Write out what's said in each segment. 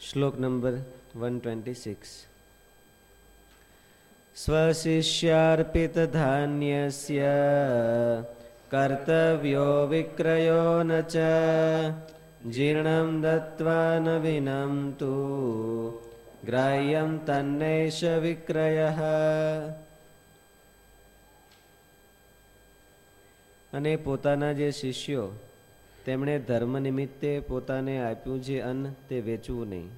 શ્લોક number one twenty six સ્વશિષ્યાર્પિતધાન્યસ્ય કર્તવ્યો વિક્રયો ન જીર્ણમ દત્વા ન વિનમ તુ ગ્રાહ્યમ તન્નેશ વિક્રય અને પોતાના જે શિષ્યો તેમણે ધર્મ નિમિત્તે પોતાને આપ્યું જે અન્ન તે વેચવું નહીં.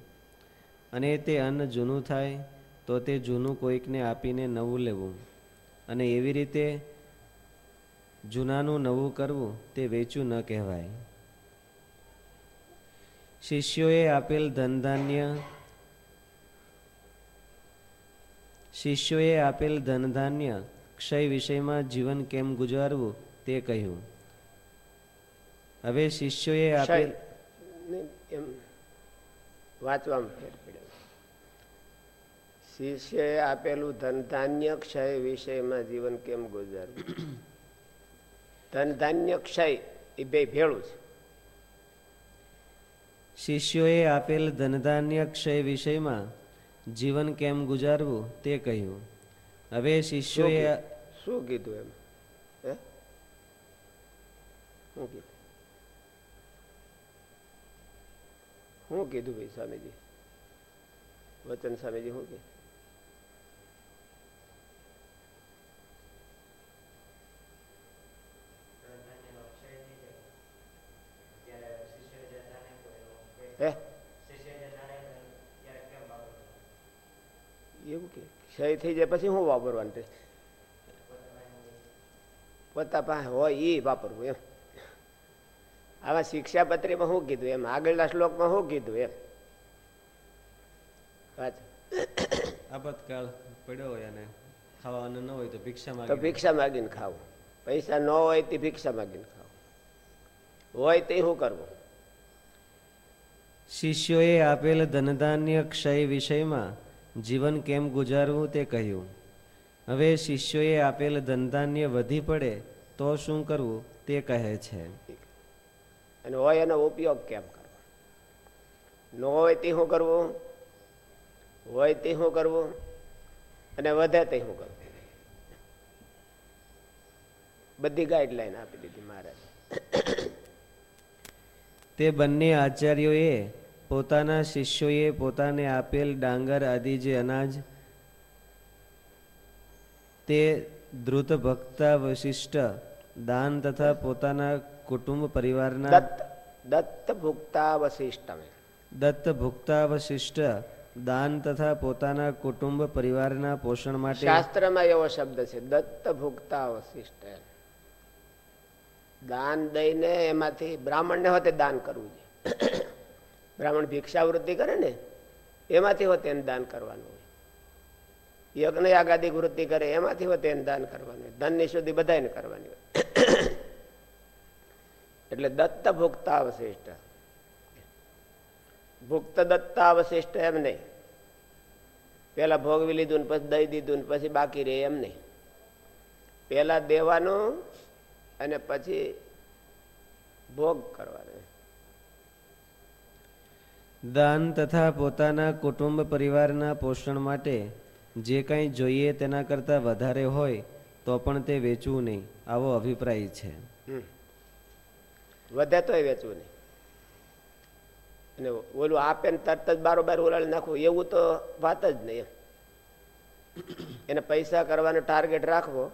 અને તે અન્ન જૂનું થાય, તો તે જૂનું કોઈકને આપીને નવું લેવું. અને એવી રીતે જૂનાનું નવું કરવું તે વેચવું ન કહેવાય. શિષ્યોએ આપેલ ધનધાન્ય શિષ્યોએ આપેલ ધનધાન્ય ક્ષય વિષયમાં જીવન કેમ ગુજારવું તે કહ્યું. હવે શિષ્યોએ આપેલ એમ વાંચવામાં ફેર પડ્યો. શિષ્યએ આપેલું ધન ધાન્ય ક્ષય વિષયમાં જીવન કેમ ગુજારવું? ધન ધાન્ય ક્ષય એ બે ભેળું છે. શિષ્યોએ આપેલ ધનધાન્ય ક્ષય વિષયમાં જીવન કેમ ગુજારવું તે કહ્યું. હવે શિષ્યોએ શું કીધું? એમ? હે? કીધું? શું કીધું ભાઈ સ્વામીજી વચન સ્વામીજી શું કીધું હે એવું કે ક્ષય થઈ જાય પછી શું વાપરવાનું છે પોતા પાસે હોય એ વાપરવું એમ આવા શિક્ષાપત્રીમાં શું કીધું એમ આગળના શ્લોકમાં શું કીધું એમ. આપતકાળ પડ્યો હોય અને ખાવાનું ન હોય તો ભિક્ષા તો ભિક્ષા માંગીને ખાવું. પૈસા ન હોય તે ભિક્ષા માંગીને ખાવું. હોય તે શું કરવું? શિષ્યોએ આપેલ ધનધાન્ય ક્ષય વિષયમાં જીવન કેમ ગુજારવું તે કહ્યું. હવે શિષ્યોએ આપેલ ધનધાન્ય વધી પડે તો શું કરવું તે કહે છે. અને હોય એનો ઉપયોગ કેમ કરવો? ન હોય તે શું કરવું? હોય તે શું કરવું? અને વધે તે શું કરવું? બધી ગાઈડલાઈન આપી દીધી મહારાજ તે બંને આચાર્યોએ પોતાના શિષ્યોએ પોતાને આપેલ ડાંગર આદિ જે અનાજ, તે દ્રુત ભક્તા વશિષ્ઠ દાન તથા પોતાના કુટુંબ પરિવારના દત્ત વશિષ્ઠ દત્ત ભુક્તાવશિષ્ટ દાન તથા પોતાના કુટુંબ પરિવારના પોષણ માટે શાસ્ત્રમાં એવો શબ્દ છે દત્ત ભુક્તા અવશિષ્ટ દાન દઈને એમાંથી બ્રાહ્મણને હોતે દાન કરવું જોઈએ. બ્રાહ્મણ ભિક્ષાવૃત્તિ કરે ને એમાંથી હોતે એને દાન કરવાનું યજ્ઞ આગાદી વૃત્તિ કરે, એમાંથી હોય તેને દાન કરવાનું હોય. ધનની સુધી બધાને કરવાની હોય. એટલે દત્ત ભુક્તા અવશિષ્ટ ભુક્ત દત્તા અવશિષ્ટ એમ નહીં. પેલા ભોગવી લીધું ને પછી દઈ દીધું ને પછી બાકી રહે એમ નહીં. પેલા દેવાનું અને પછી ભોગ કરવાનો. દાન તથા પોતાના કુટુંબ પરિવારના પોષણ માટે જે કંઈ જોઈએ તેના કરતાં વધારે હોય, તો પણ તે વેચવું નહીં. આવો અભિપ્રાય છે. વધે તો વેચવું નહીં. અને ઓલું આપે ને તરત જ બારોબાર ઉલાળી નાખવું, એવું તો વાત જ નહીં એને પૈસા કરવાનો ટાર્ગેટ રાખવો,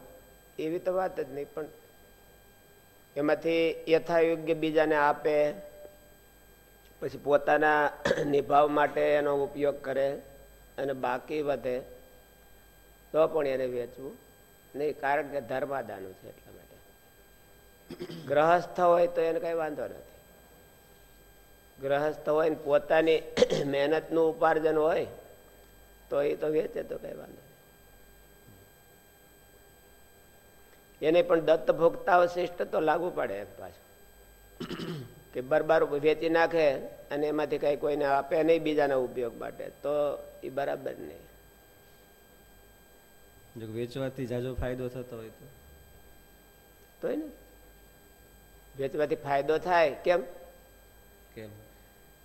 એવી તો વાત જ નહીં. પણ એમાંથી યથાયોગ્ય બીજાને આપે, પછી પોતાના નિભાવ માટે એનો ઉપયોગ કરે, અને બાકી વધે તો પણ એને વેચવું. નહીં, કારણ કે ધર્માદાનું છે એટલા માટે. ગ્રહસ્થ હોય તો એને કઈ વાંધો નથી. ગ્રહસ્થ હોય પોતાની મહેનતનું ઉપાર્જન હોય, તો એ તો વેચે તો કઈ વાંધો એને પણ દત્ત ભોગતા શિષ્ટ તો લાગુ પડે પાછું. કે બરબાર વેચી નાખે અને એમાંથી કઈ કોઈને આપે નહીં બીજાના ઉપયોગ માટે, તો એ બરાબર નહીં. જો વેચવાથી જાજો ફાયદો થતો હોય તો. તો ને. વેચવાથી ફાયદો થાય કેમ? કેમ?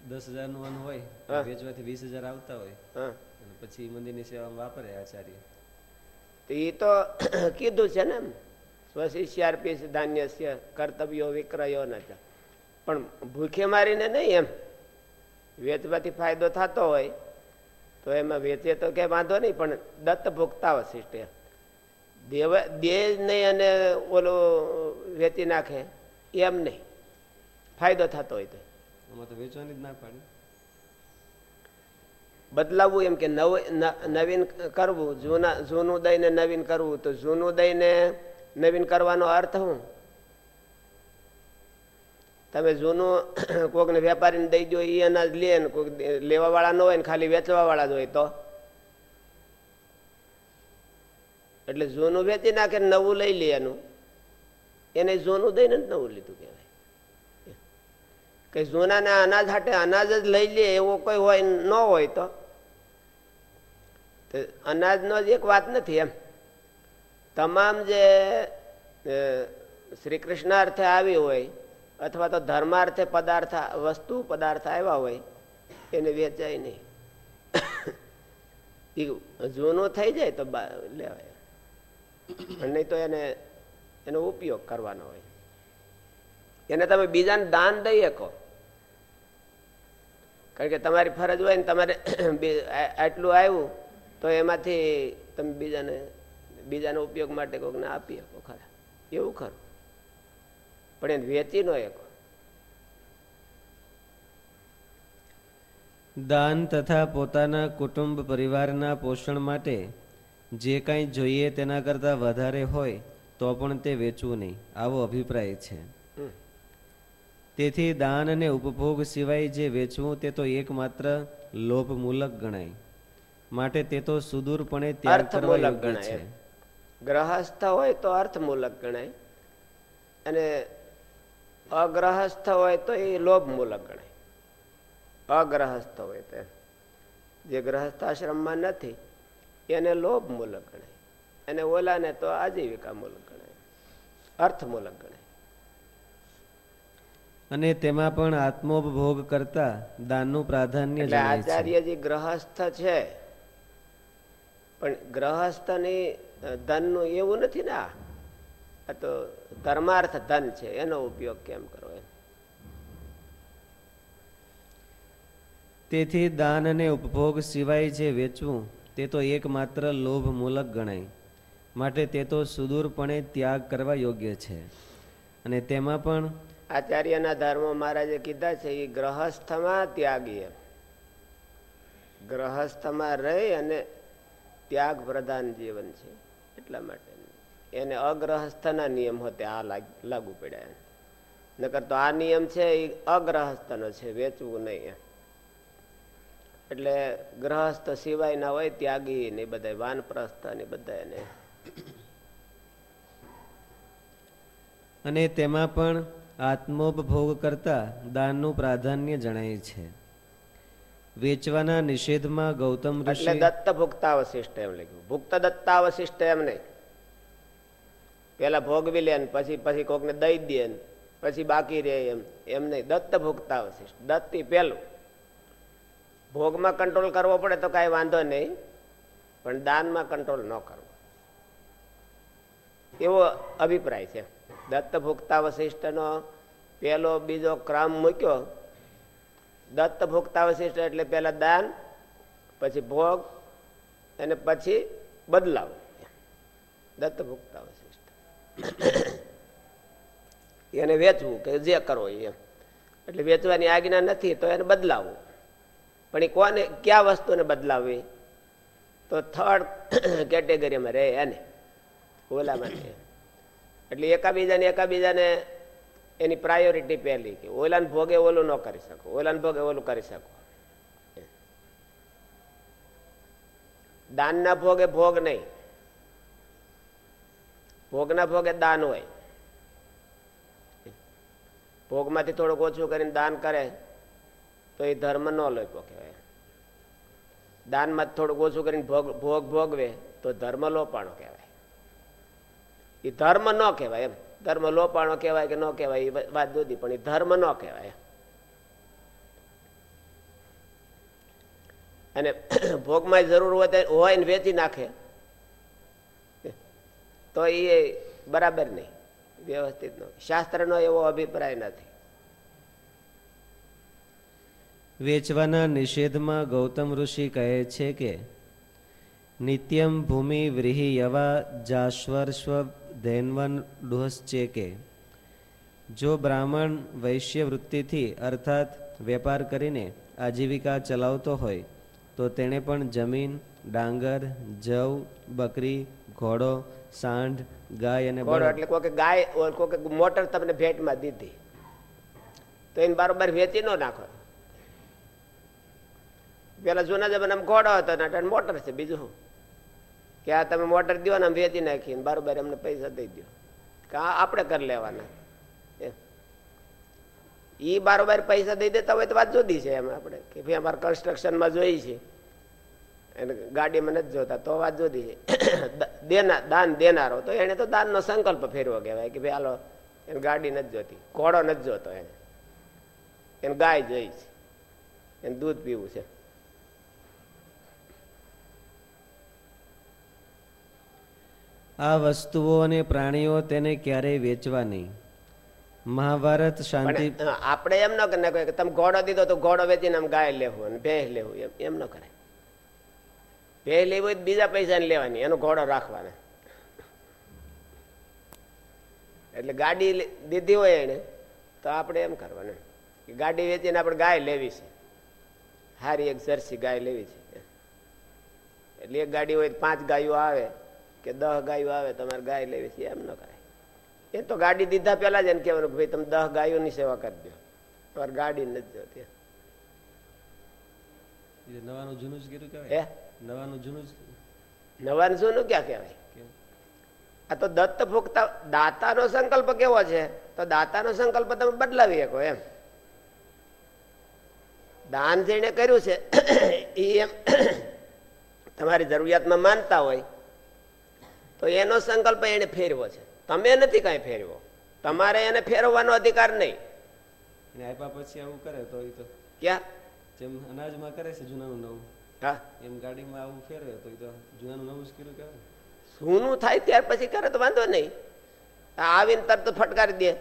દસ હજારનું અન્ન હોય હા. વેચવાથી વીસ હજાર આવતા હોય. હા. અને પછી મંદિરની સેવામાં વાપરે આચાર્ય. તો એ તો કીધું છે ને સ્વશિષ્યાર્પી ધાન્ય કર્તવ્યો વિક્રયો નથી પણ ભૂખે મારીને નહીં એમ. વેચવાથી ફાયદો થતો હોય તો એમાં વેચે તો કે વાંધો નહીં પણ દત્ત ભોગતા વશિષ્ઠ દેવ દે નહીં અને ઓલો વેચી નાખે એમ નહીં. ફાયદો થતો હોય તો. વેચવાની જ ના પાડી. બદલાવવું એમ કે નવ નવીન કરવું જૂના જૂનું દઈને નવીન કરવું તો જૂનું દઈને નવીન કરવાનો અર્થ શું તમે જૂનું કોકને વેપારીને દઈ દો એ અનાજ લે ને કોઈક લેવા વાળા ન હોય ને ખાલી વેચવા વાળા જ હોય તો. એટલે જૂનું વેચી નાખે નવું લઈ લે એનું. એને જૂનું દઈને જ નવું લીધું કહેવાય. કે જૂનાને અનાજ હાટે અનાજ જ લઈ લે, એવો કોઈ હોય ન હોય તો. અનાજનો જ એક વાત નથી એમ. તમામ જે શ્રી કૃષ્ણ અર્થે આવી હોય અથવા તો ધર્માર્થે પદાર્થ, વસ્તુ, પદાર્થ આવ્યા હોય, એને વેચાય નહીં. જૂનો થઈ જાય તો લેવાય. નહીં તો એને, એનો ઉપયોગ કરવાનો હોય. એને તમે બીજાને દાન દઈ શકો. કારણ કે તમારી ફરજ હોય ને તમારે આટલું આવ્યું, તો એમાંથી તમે બીજાને, બીજાના ઉપયોગ માટે કોઈને આપી શકો ખરા. એવું ખરું. પણ એને વેચી નો એક દાન તથા પોતાના કુટુંબ પરિવારના પોષણ માટે જે કાંઈ જોઈએ તેના કરતાં વધારે હોય તો પણ તે વેચવું નહીં. આવો અભિપ્રાય છે. તેથી દાન અને ઉપભોગ સિવાય જે વેચવું તે તો એકમાત્ર લોભમૂલક ગણાય. માટે તે તો સુદૂરપણે ત્યાગ કરવા અર્થમૂલક યોગ્ય ગણાય. છે. ગ્રહસ્થ હોય તો અર્થમૂલક ગણાય. અને અગ્રહસ્થ હોય તો એ લોભમૂલક ગણાય અગ્રહસ્થ હોય તો. જે ગ્રહસ્થાશ્રમમાં નથી એને લોભમૂલક ગણાય અને ઓલાને તો આજીવિકા મૂલક ગણાય અર્થમૂલક ગણાય અને તેમાં પણ આત્મોપભોગ કરતા દાનનું પ્રાધાન્ય આચાર્યજી ગ્રહસ્થ છે. પણ ગ્રહસ્થની ધનનું એવું નથી ને આ? આ તો ધર્માર્થ ધન છે એનો ઉપયોગ કેમ કરવો તેથી દાન અને ઉપભોગ સિવાય જે વેચવું તે તો એકમાત્ર લોભમૂલક ગણાય. માટે તે તો સુદૂરપણે ત્યાગ કરવા યોગ્ય છે. અને તેમાં પણ આચાર્યના ધર્મ મહારાજે કીધા છે એ ગ્રહસ્થમાં ત્યાગીએ ગ્રહસ્થમાં રહી અને ત્યાગ પ્રધાન જીવન છે એટલા માટે. એને અગ્રહસ્થના નિયમ હોતે આ લાગુ પડ્યા. નકર તો આ નિયમ છે એ અગ્રહસ્થનો છે વેચવું નહીં એટલે ગ્રહસ્થ સિવાય ના હોય ત્યાગી ને બધા વાનપ્રસ્થ ને બધા એને અને તેમાં પણ આત્મોપભોગ કરતા દાનનું પ્રાધાન્ય જણાય છે. વેચવાના નિષેધમાં ગૌતમ ઋષિ દત્ત ભુક્તાવશિષ્ટ એમ લખ્યું. ભુક્ત દત્તાવશિષ્ટ એમ નહીં. પેલા ભોગવી લે ને પછી પછી કોકને દઈ દે પછી બાકી રહે એમ. એમ નહીં દત્ત ભુક્તાવશિષ્ટ દત્તી પેલું. ભોગમાં કંટ્રોલ કરવો પડે તો કાંઈ વાંધો નહીં, પણ દાનમાં કંટ્રોલ ન કરવો. એવો અભિપ્રાય છે. દત્ત ભુક્તાવશિષ્ટનો પેલો બીજો ક્રમ મૂક્યો. દત્ત ભુક્તાવશિષ્ટ એટલે પેલા દાન, પછી ભોગ, અને પછી બદલાવ. દત્ત ભુક્તાવશિષ્ટ એને વેચવું કે જે કરો એમ. એટલે વેચવાની આજ્ઞા નથી તો એને બદલાવવું પણ એ કોને, કયા વસ્તુને બદલાવવી? તો થર્ડ કેટેગરીમાં રહે એને ઓલામાં. એટલે એકાબીજાને એકાબીજાને એની પ્રાયોરિટી પહેલી કે ઓલાને ભોગે ઓલું ન કરી શકો, ઓલાને ભોગે ઓલું કરી શકો. દાનના ભોગે ભોગ નહીં. ભોગના ભોગે દાન હોય. ભોગમાંથી થોડુંક ઓછું કરીને દાન કરે, તો એ ધર્મ ન લોપો કહેવાય. દાનમાં થોડુંક ઓછું કરીને ભોગ ભોગ ભોગવે, તો ધર્મ લોપાણો કહેવાય. એ ધર્મ ન કહેવાય એમ. ધર્મ લોપાણો કહેવાય કે ન કહેવાય, એ વાત જુદી, પણ એ ધર્મ ન કહેવાય અને ભોગમાં જરૂર હોય હોય ને વેચી નાખે. તો એ બરાબર નહીં, વ્યવસ્થિત નો. શાસ્ત્રનો એવો અભિપ્રાય નથી. વેચવાના નિષેધમાં ગૌતમ ઋષિ કહે છે કે, નિત્યમ ભૂમિ વ્રીહિ યવા જાશ્વર્શ્વ ધૈનવન ડુહસ્ચે કે, જો બ્રાહ્મણ વૈશ્ય વૃત્તિથી અર્થાત વેપાર કરીને આજીવિકા ચલાવતો હોય, તો તેણે પણ જમીન ડાંગર જવ બકરી ઘોડો સાંઢ ગાય અને ઘોડો એટલે કોઈ ગાય કોઈ મોટર તમને ભેટમાં દીધી. તો એને બારોબાર વેચી ન નાખો. પેલા જૂના જમાનામાં ઘોડો હતો ને મોટર છે બીજું શું? કે આ તમે મોટર દો ને આમ વેચી નાખી ને બારોબાર અમને પૈસા દઈ દો કે આ આપણે કરી લેવાના. એ. ઈ બારોબાર પૈસા દઈ દેતા હોય તો વાત જુદી છે એમ આપણે. કે ભાઈ અમારે કન્સ્ટ્રક્શનમાં જોઈ છે. એને ગાડીમાં નથી જોતા તો વાત જુદી છે દેના દાન દેનારો તો એને તો દાનનો સંકલ્પ ફેરવો કહેવાય કે ભાઈ હાલો એને ગાડી નથી જોતી ઘોડો નથી જોતો એને. એને ગાય જોઈ છે. એને દૂધ પીવું છે. આ વસ્તુઓ અને પ્રાણીઓ તેને ક્યારેય વેચવા નહીં. મહાભારત શાંતિ પણ આપણે એમ ન કરી તમે ઘોડો દીધો તો ઘોડો વેચીને આમ ગાય લેવું અને ભેંસ લેવું એમ એમ ન કરાય. ભેંસ લેવી હોય બીજા પૈસા લેવાની એનો ઘોડો રાખવાના. એટલે ગાડી દીધી હોય એને તો આપણે એમ કરવાનું. કે ગાડી વેચીને આપણે ગાય લેવી છે. હારી એક જર્સી ગાય લેવી છે. એટલે એક ગાડી હોય પાંચ ગાયો આવે કે દસ ગાયો આવે તમારે ગાય લેવી છે એમ ન કરાય. એ તો ગાડી દીધા પેલા જ એને કહેવાનું કે ભાઈ તમે દસ ગાયોની સેવા કરી દો. તમારે ગાડી નથી જોતી. નવાનું જૂનું જ કીધું કહેવાય. નવાનું જૂનું ક્યાં કહેવાય? આ તો દત્ત ભોગતા દાતાનો સંકલ્પ કેવો છે? તો દાતાનો સંકલ્પ તમે બદલાવી શકો એમ. દાન જેને કર્યું છે એ એમ તમારી જરૂરિયાતમાં માનતા હોય તો એનો સંકલ્પ એને ફેરવો છે. તમે નથી કાંઈ ફેરવો તમારે એને ફેરવવાનો અધિકાર નહીં. આપ્યા પછી આવું કરે તો એ તો ક્યાં? જેમ અનાજમાં કરે છે જૂનાનું નવું. હા. એમ ગાડીમાં આવું ફેરવે તો જૂનાનું નવું સ્કીલું કહેવાય. સૂનું થાય ત્યાર પછી કરે તો વાંધો નહીં. આવીને તરત ફટકારી દે.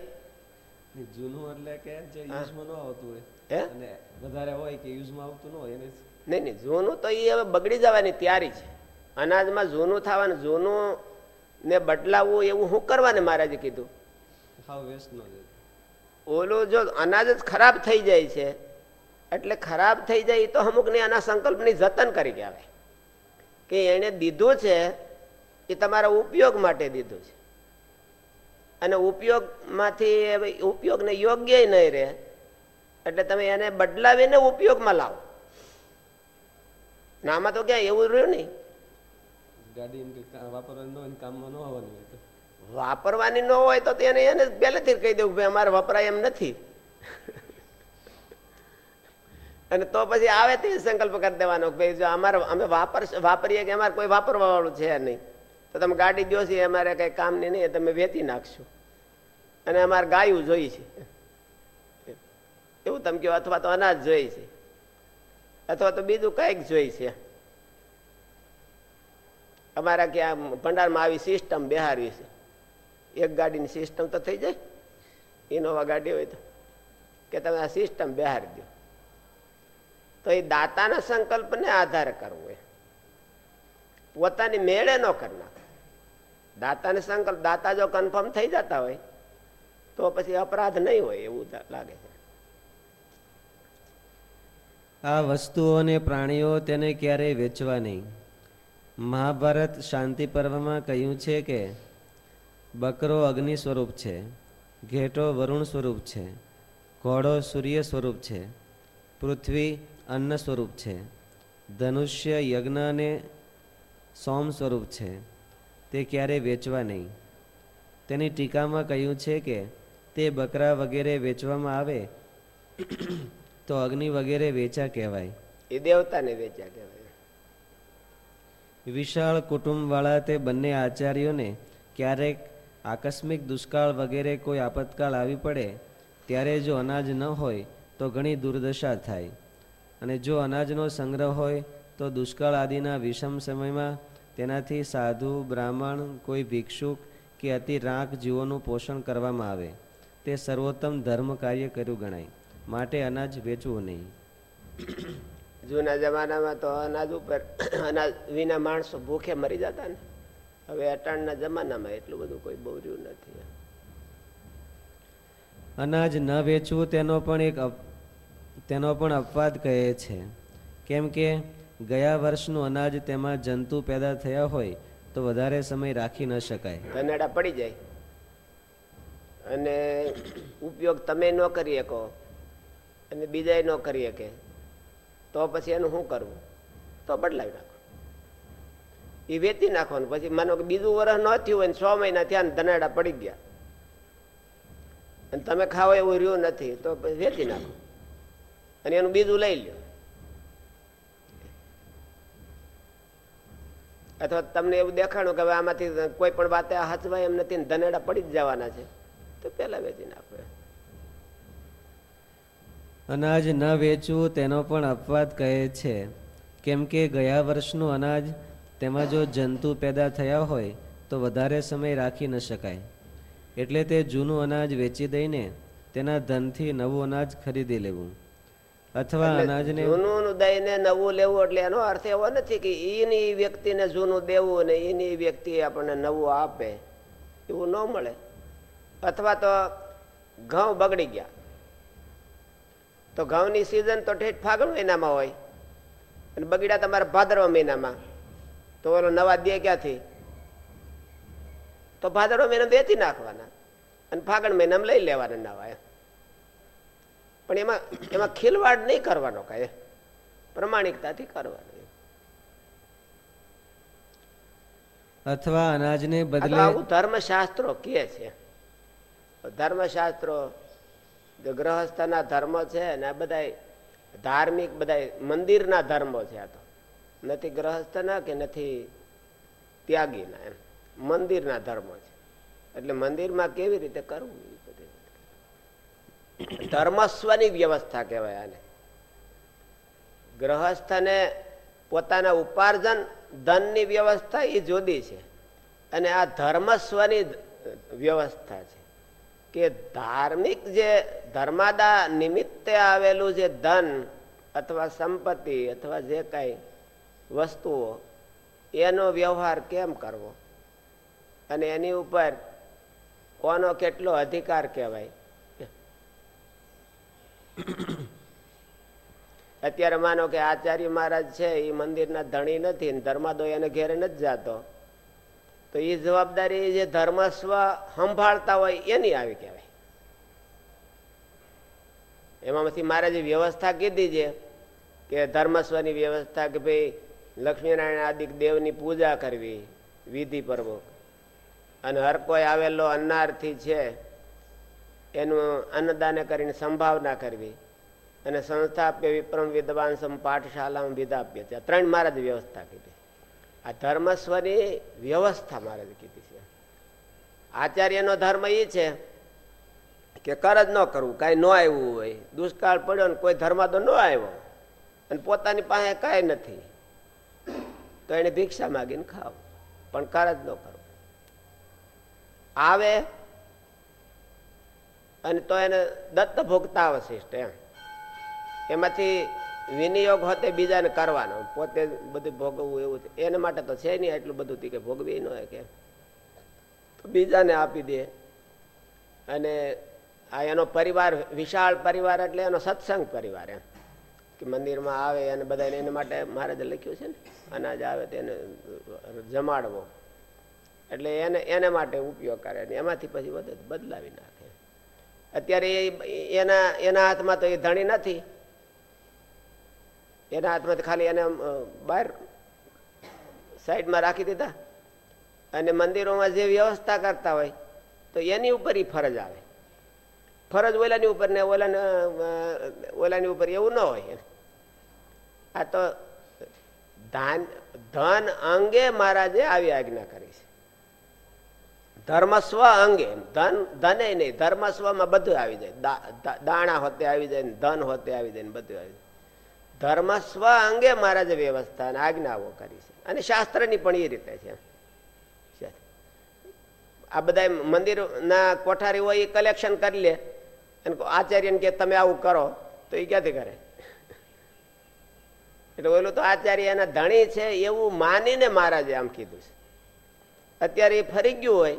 જૂનું એટલે કે જે યુઝમાં ન આવતું હોય. હે? અને વધારે હોય કે યુઝમાં આવતું ન હોય એને નહીં નહીં જૂનું તો એ હવે બગડી જવાની તૈયારી છે. અનાજમાં જૂનું થવાનું જૂનું ને બદલાવવું એવું શું કરવાને મહારાજે કીધું? ઓલું જો અનાજ જ ખરાબ થઈ જાય છે એટલે ખરાબ થઈ જાય એ તો અમુકને આના સંકલ્પની જતન કરી કહેવાય કે એણે દીધું છે એ તમારા ઉપયોગ માટે દીધું છે. અને ઉપયોગમાંથી ઉપયોગને યોગ્ય નહીં રહે એટલે તમે એને બદલાવીને ઉપયોગમાં લાવો. નામાં તો ક્યાં એવું રહ્યું નહીં. વાપરવાની ન હોય ને ન તો. ન તેને એને પહેલેથી કહી દેવું ભાઈ અમારે વપરાય એમ નથી. અને તો પછી આવે તે સંકલ્પ કરી દેવાનો કે જો અમારે અમે વાપર વાપરીએ કે અમારે કોઈ વાપરવા વાળું છે નહીં. તો તમે ગાડી દો છે, અમારે કઈ કામની નહીં તમે વેચી નાખશો. અને અમારે ગાયું જોઈ છે. એવું તમે કહો, અથવા તો અનાજ જોઈ છે. અથવા તો બીજું કંઈક જોઈ છે. અમારા ક્યાં ભંડારમાં આવી સિસ્ટમ બેહારવી છે. એક ગાડીની સિસ્ટમ તો થઈ જાય. ઇનોવા ગાડી હોય તો. કે તમે આ સિસ્ટમ બેહારી દો તો એ દાતાના સંકલ્પને આધારે કરવું એ. પોતાની મેળે ન કરી નાખે. દાતાને સંકલ્પ, દાતા જો કન્ફર્મ થઈ જતા હોય, તો પછી અપરાધ નહીં હોય એવું લાગે છે. આ વસ્તુઓ અને પ્રાણીઓ તેને ક્યારેય વેચવા નહીં. મહાભારત શાંતિ પર્વમાં કહ્યું છે કે, બકરો અગ્નિ સ્વરૂપ છે, ઘેટો વરુણ સ્વરૂપ છે, ઘોડો સૂર્ય સ્વરૂપ છે, પૃથ્વી અન્ન સ્વરૂપ છે. ધનુષ્ય યજ્ઞ અને સોમ સ્વરૂપ છે. તે ક્યારેય વેચવા નહીં. તેની ટીકામાં કહ્યું છે કે તે બકરા વગેરે વેચવામાં આવે તો અગ્નિ વગેરે વેચા કહેવાય. એ દેવતાને વેચ્યા કહેવાય. વિશાળ કુટુંબવાળા તે બંને આચાર્યોને ક્યારેક આકસ્મિક દુષ્કાળ વગેરે કોઈ આપતકાળ આવી પડે ત્યારે જો અનાજ ન હોય તો ઘણી દુર્દશા થાય. અને જો અનાજનો સંગ્રહ હોય તો દુષ્કાળ આદિના વિષમ સમયમાં તેનાથી સાધુ બ્રાહ્મણ કોઈ ભિક્ષુક કે અતિ રાંક જીવોનું પોષણ કરવામાં આવે. તે સર્વોત્તમ ધર્મ કાર્ય કર્યું ગણાય. માટે અનાજ વેચવું નહીં. જૂના જમાનામાં તો અનાજ ઉપર અનાજ વિના માણસો ભૂખે મરી જતા ને. હવે અટાણના જમાનામાં એટલું બધું કોઈ બહુ રહ્યું નથી. અનાજ ન વેચવું તેનો પણ એક તેનો પણ અપવાદ કહે છે. કેમ કે ગયા વર્ષનું અનાજ તેમાં જંતુ પેદા થયા હોય તો વધારે સમય રાખી ન શકાય. કનાડા પડી જાય. અને ઉપયોગ તમે ન કરી શકો અને બીજાએ ન કરી શકે. તો પછી એનું શું કરવું? તો બદલાવી નાખો. એ વેચી નાખવાનું. પછી માનો કે બીજું વર્ષ ન થયું હોય છ મહિના થયા ને ધનાડા પડી ગયા. અને તમે ખાવો એવું રહ્યું નથી તો વેચી નાખો. અને એનું બીજું લઈ લ્યો. અથવા તમને એવું દેખાણું કે આમાંથી કોઈ પણ વાતે હાથમાં, એમ નથી ધનેડા પડી જ જવાના છે. તો પેલા વેચી નાખો અનાજ ન વેચવું તેનો પણ અપવાદ કહે છે. કેમ કે ગયા વર્ષનું અનાજ તેમાં જો જંતુ પેદા થયા હોય, તો વધારે સમય રાખી ન શકાય. એટલે તે જૂનું અનાજ વેચી દઈને તેના ધનથી નવું અનાજ ખરીદી લેવું. અથવા અનાજને જૂનું દઈને નવું લેવું એટલે એનો અર્થ એવો નથી કે એની વ્યક્તિને જૂનું દેવું ને એની વ્યક્તિ આપણને નવું આપે એવું ન મળે. અથવા તો ઘઉં બગડી ગયા. તો ઘઉંની સિઝન તો ઠેઠ ફાગણ મહિનામાં હોય અને બગડ્યા તમારા ભાદરવા મહિનામાં. તો ઓલો નવા દે ક્યાંથી? તો ભાદરવા મહિના વેચી નાખવાના અને ફાગણ મહિનામાં લઈ લેવાના નવા એમ. પણ એમાં એમાં ખીલવાડ નહીં કરવાનો કાંઈ. પ્રમાણિકતાથી કરવાનો અથવા અનાજને બદલે આવું ધર્મશાસ્ત્રો કહે છે. ધર્મશાસ્ત્રો જે ગ્રહસ્થના ધર્મ છે ને આ બધા ધાર્મિક બધા મંદિરના ધર્મો છે આ તો. નથી ગ્રહસ્થના કે નથી ત્યાગીના એમ. મંદિરના ધર્મો છે. એટલે મંદિરમાં કેવી રીતે કરવું ધર્મસ્વની વ્યવસ્થા કહેવાય આને. ગ્રહસ્થને પોતાના ઉપાર્જન, ધનની વ્યવસ્થા એ જુદી છે. અને આ ધર્મસ્વની વ્યવસ્થા છે કે ધાર્મિક જે ધર્માદા નિમિત્તે આવેલું જે ધન અથવા સંપત્તિ અથવા જે કાંઈ વસ્તુઓ, એનો વ્યવહાર કેમ કરવો? અને એની ઉપર કોનો કેટલો અધિકાર કહેવાય? અત્યારે માનો કે આચાર્ય મહારાજ છે, એ મંદિરના ધણી નથી ધર્માદો એને ઘેરે નથી જતો. તો એ જવાબદારી જે ધર્મસ્વ સંભાળતા હોય એની આવી કહેવાય. એમાંથી મહારાજે વ્યવસ્થા કીધી છે કે ધર્મસ્વની વ્યવસ્થા કે ભાઈ લક્ષ્મીનારાયણ આદિક દેવની પૂજા કરવી, વિધિ પર્વો અને હર કોઈ આવેલો અન્નારથી છે એનું અન્નદાન કરીને સંભાવના કરવી. અને સંસ્થાપ્ય વિપ્રમ વિદ્વાન સમ પાઠશાળા વિધાપ્ય છે ત્રણ ત્રણ મહારાજ વ્યવસ્થા કીધી. આ ધર્મસ્વની વ્યવસ્થા મહારાજ કીધી છે. આચાર્યનો ધર્મ એ છે કે કર જ ન કરવું, કાંઈ ન આવ્યું હોય, દુષ્કાળ પડ્યો ને કોઈ ધર્મ તો ન આવ્યો, અને પોતાની પાસે કાંઈ નથી. તો એને ભિક્ષા માગીને ખાવ, પણ કર જ ન કરવું. આવે અને તો એને દત્ત ભોગતા અવશિષ્ટ એમ. એમાંથી વિનિયોગ હોતે બીજાને કરવાનો. પોતે બધું ભોગવવું એવું છે. એના માટે તો છે નહીં એટલું બધું. કે ભોગવી ન હોય કે બીજાને આપી દે. અને આ એનો પરિવાર વિશાળ પરિવાર એટલે એનો સત્સંગ પરિવાર એમ. કે મંદિરમાં આવે અને બધાને એના માટે મહારાજે લખ્યું છે ને, અનાજ આવે તેને જમાડવો. એટલે એને એને માટે ઉપયોગ કરે ને. એમાંથી પછી વધે બદલાવી નાખે. અત્યારે એના એના હાથમાં તો એ ધણી નથી. એના હાથમાં ખાલી એને બહાર સાઈડમાં રાખી દીધા. અને મંદિરોમાં જે વ્યવસ્થા કરતા હોય, તો એની ઉપર એ ફરજ આવે. ફરજ ઓલાની ઉપર ને ઓલા ઓલાની ઉપર એવું ન હોય આ તો ધાન, ધન અંગે મહારાજે આવી આજ્ઞા કરી છે. ધર્મસ્વ અંગે ધન, ધને નહીં, ધર્મસ્વમાં બધું આવી જાય. દાણા હોતે આવી જાય ને ધન હોતે આવી જાય ને બધું આવી જાય. ધર્મ સ્વ અંગે મહારાજે વ્યવસ્થા અને આજ્ઞાઓ કરી છે. અને શાસ્ત્રની પણ એ રીતે છે. આ બધા મંદિરના કોઠારી હોય એ કલેક્શન કરી લે. અને આચાર્યને કે તમે આવું કરો, તો એ ક્યાંથી કરે? એટલે ઓલું તો આચાર્ય એના ધણી છે એવું માનીને મહારાજે આમ કીધું છે. અત્યારે એ ફરી ગયું હોય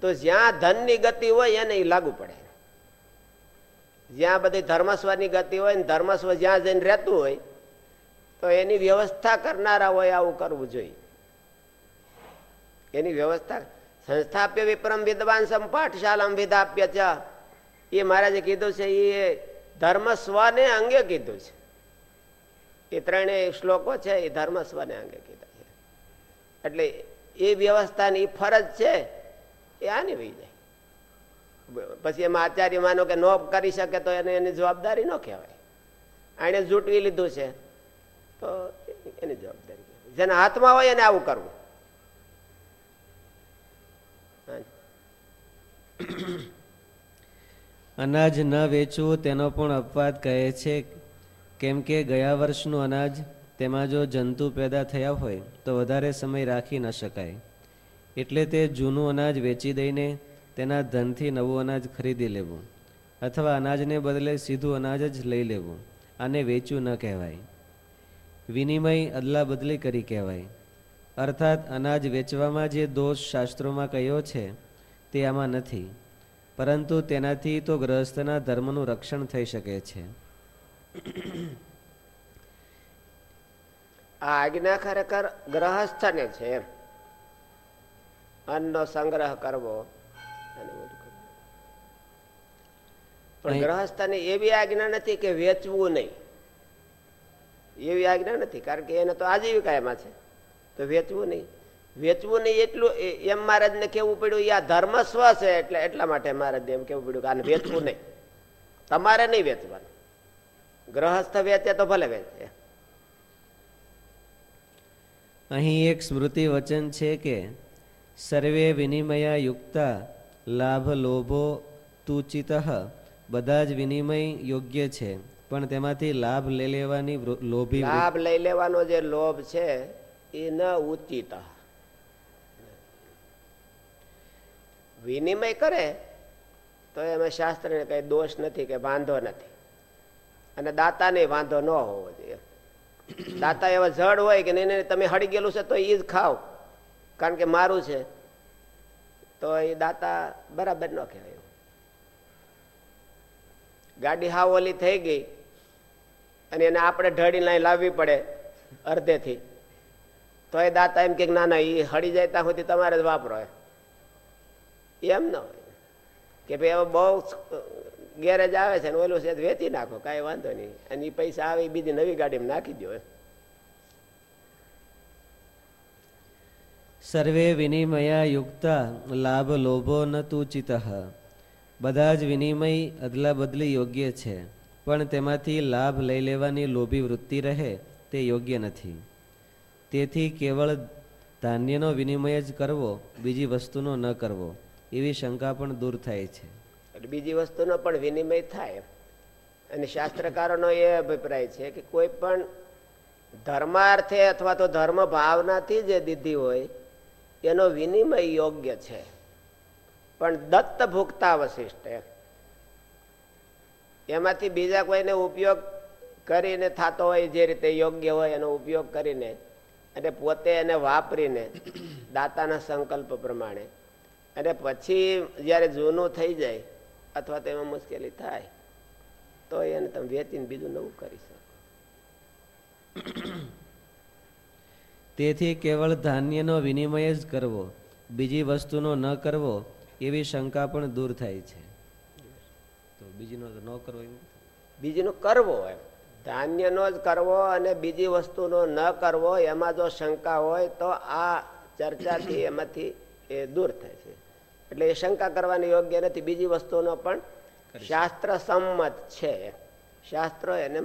તો જ્યાં ધનની ગતિ હોય એને એ લાગુ પડે. જ્યાં બધી ધર્મસ્વની ગતિ હોય ને ધર્મસ્વ જ્યાં જઈને રહેતું હોય, તો એની વ્યવસ્થા કરનારા હોય આવું કરવું જોઈએ. એની વ્યવસ્થા સંસ્થાપ્ય વિપ્રમ વિદ્વાન સમ પાઠશાળા વિધાપ્ય છે એ મહારાજે કીધું છે એ ધર્મ સ્વને અંગે કીધું છે. એ ત્રણેય શ્લોકો છે, એ ધર્મ સ્વને અંગે કીધા છે. એટલે એ વ્યવસ્થાની ફરજ છે એ આને વહી જાય પછી એમાં આચાર્ય માનો કે નો કરી શકે તો એને એની જવાબદારી ન કહેવાય. આને જૂટવી લીધું છે, તો એની જવાબદારી જેના હાથમાં હોય એને આવું કરવું. અનાજ ન વેચવું તેનો પણ અપવાદ કહે છે. કેમ કે ગયા વર્ષનું અનાજ, તેમાં જો જંતુ પેદા થયા હોય, તો વધારે સમય રાખી ન શકાય. એટલે તે જૂનું અનાજ વેચી દઈને તેના ધનથી નવું અનાજ ખરીદી લેવું, અથવા અનાજને બદલે સીધું અનાજ જ લઈ લેવું, આને વેચવું ન કહેવાય. વિનિમય અદલા બદલી કરી કહેવાય. અર્થાત અનાજ વેચવામાં જે દોષ શાસ્ત્રોમાં કહ્યો છે, તે આમાં નથી, પરંતુ તેનાથી તો ગ્રહસ્થના ધર્મનું રક્ષણ થઈ શકે છે. આ આજ્ઞા ખરેખર ગ્રહસ્થને છે. એમ અન્નનો સંગ્રહ કરવો. પણ ગ્રહસ્થને એવી આજ્ઞા નથી કે વેચવું નહીં. એવી આજ્ઞા નથી કારણ કે એને તો આજીવિકા એમાં છે. તો વેચવું નહીં. વેચવું નહીં એટલું એમ મહારાજને કેવું પડ્યું યા ધર્મ સ્વ છે એટલે એટલા માટે મહારાજ એમ કેવું પડ્યું કે આને વેચવું નહીં. તમારે નહીં વેચવાનું. ગ્રહસ્થ વેચે તો ભલે વેચે. અહીં એક સ્મૃતિ વચન છે કે સર્વે વિનિમયા યુક્તા લાભ લોભો તુચિત બધા જ વિનિમય યોગ્ય છે, પણ તેમાંથી લાભ લઈ લેવાની લોભી લાભ લઈ લેવાનો જે લોભ છે, એ ન ઉચિત। વિનિમય કરે, તો એમાં શાસ્ત્રને કઈ દોષ નથી કે વાંધો નથી। અને દાતાને વાંધો ન હોવો જોઈએ। દાતા એવા જડ હોય કે નહીં તમે હળી ગયેલું છે તો એ જ ખાવ કારણ કે મારું છે, તો એ દાતા બરાબર ન કહેવાય ગાડી હાવ ઓલી થઈ ગઈ અને એને આપણે ઢળી લાઈ લાવવી પડે અડધેથી તો એ દાતા એમ કે ના ના એ હળી જાય ત્યાં સુધી તમારે જ વાપરો એમ ન હોય. કે ભાઈ, હવે બહુ ગેરેજ આવે છે ને ઓલું છે, વેચી નાખો, કાંઈ વાંધો નહીં. અને એ પૈસા આવે બીજી નવી ગાડીમાં નાખી દો સર્વે વિનિમયા યુક્તા લાભ લોભો ન તુચિત બધા જ વિનિમય અદલા બદલી યોગ્ય છે, પણ તેમાંથી લાભ લઈ લેવાની લોભી વૃત્તિ રહે તે યોગ્ય નથી. તેથી કેવળ ધાન્યનો વિનિમય જ કરવો, બીજી વસ્તુનો ન કરવો, એવી શંકા પણ દૂર થાય છે. બીજી વસ્તુનો પણ વિનિમય થાય. અને શાસ્ત્રકારોનો એ અભિપ્રાય છે કે કોઈ પણ ધર્માર્થે અથવા તો ધર્મ ભાવનાથી જે દીધી હોય એનો વિનિમય યોગ્ય છે. પણ દત્ત ભૂખતા વશિષ્ઠ એમાંથી બીજા કોઈને ઉપયોગ કરીને થતો હોય, જે રીતે યોગ્ય હોય એનો ઉપયોગ કરીને, અને પોતે એને વાપરીને દાતાના સંકલ્પ પ્રમાણે. અને પછી જ્યારે જૂનું થઈ જાય, અથવા તો એમાં મુશ્કેલી થાય, તો એને તમે વેચીને બીજું નવું કરી શકો. તેથી કેવળ ધાન્યનો વિનિમય જ કરવો બીજી વસ્તુનો ન કરવો એવી શંકા પણ દૂર થાય છે. તો બીજીનો ન કરવો બીજીનો કરવો એમ. ધાન્યનો જ કરવો અને બીજી વસ્તુનો ન કરવો એમાં જો શંકા હોય તો આ ચર્ચાથી એમાંથી એ દૂર થાય છે. એટલે એ શંકા કરવાની યોગ્ય નથી. બીજી વસ્તુનો પણ શાસ્ત્ર સંમત છે. શાસ્ત્ર એને